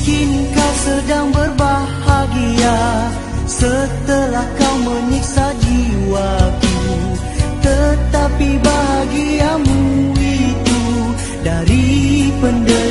Mungkin kau sedang berbahagia. Setelah kau menyiksa jiwaku Tetapi bahagiamu itu Dari penderitaanku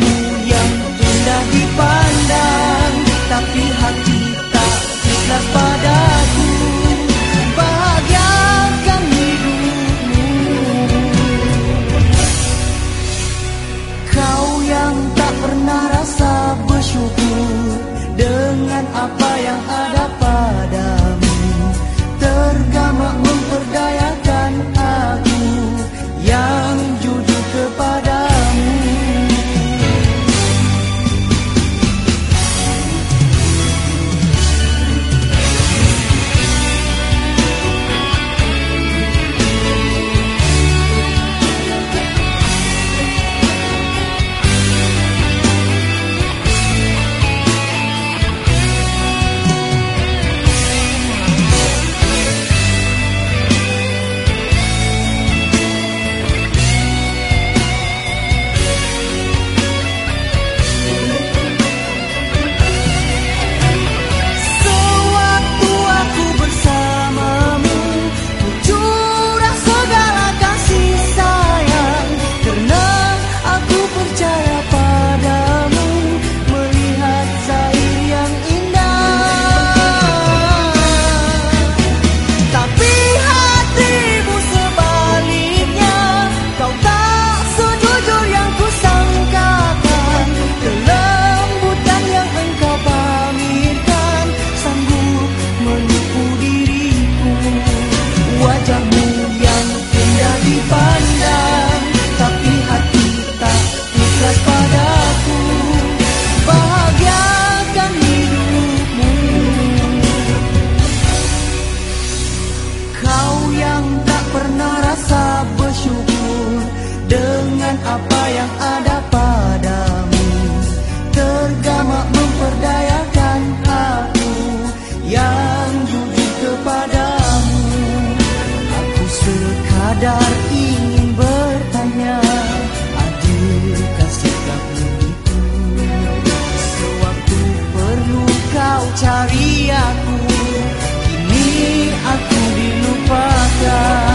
me sadar ingin bertanya Adilkah sikapmu itu Sewaktu perlu kau cari aku Kini aku dilupakan.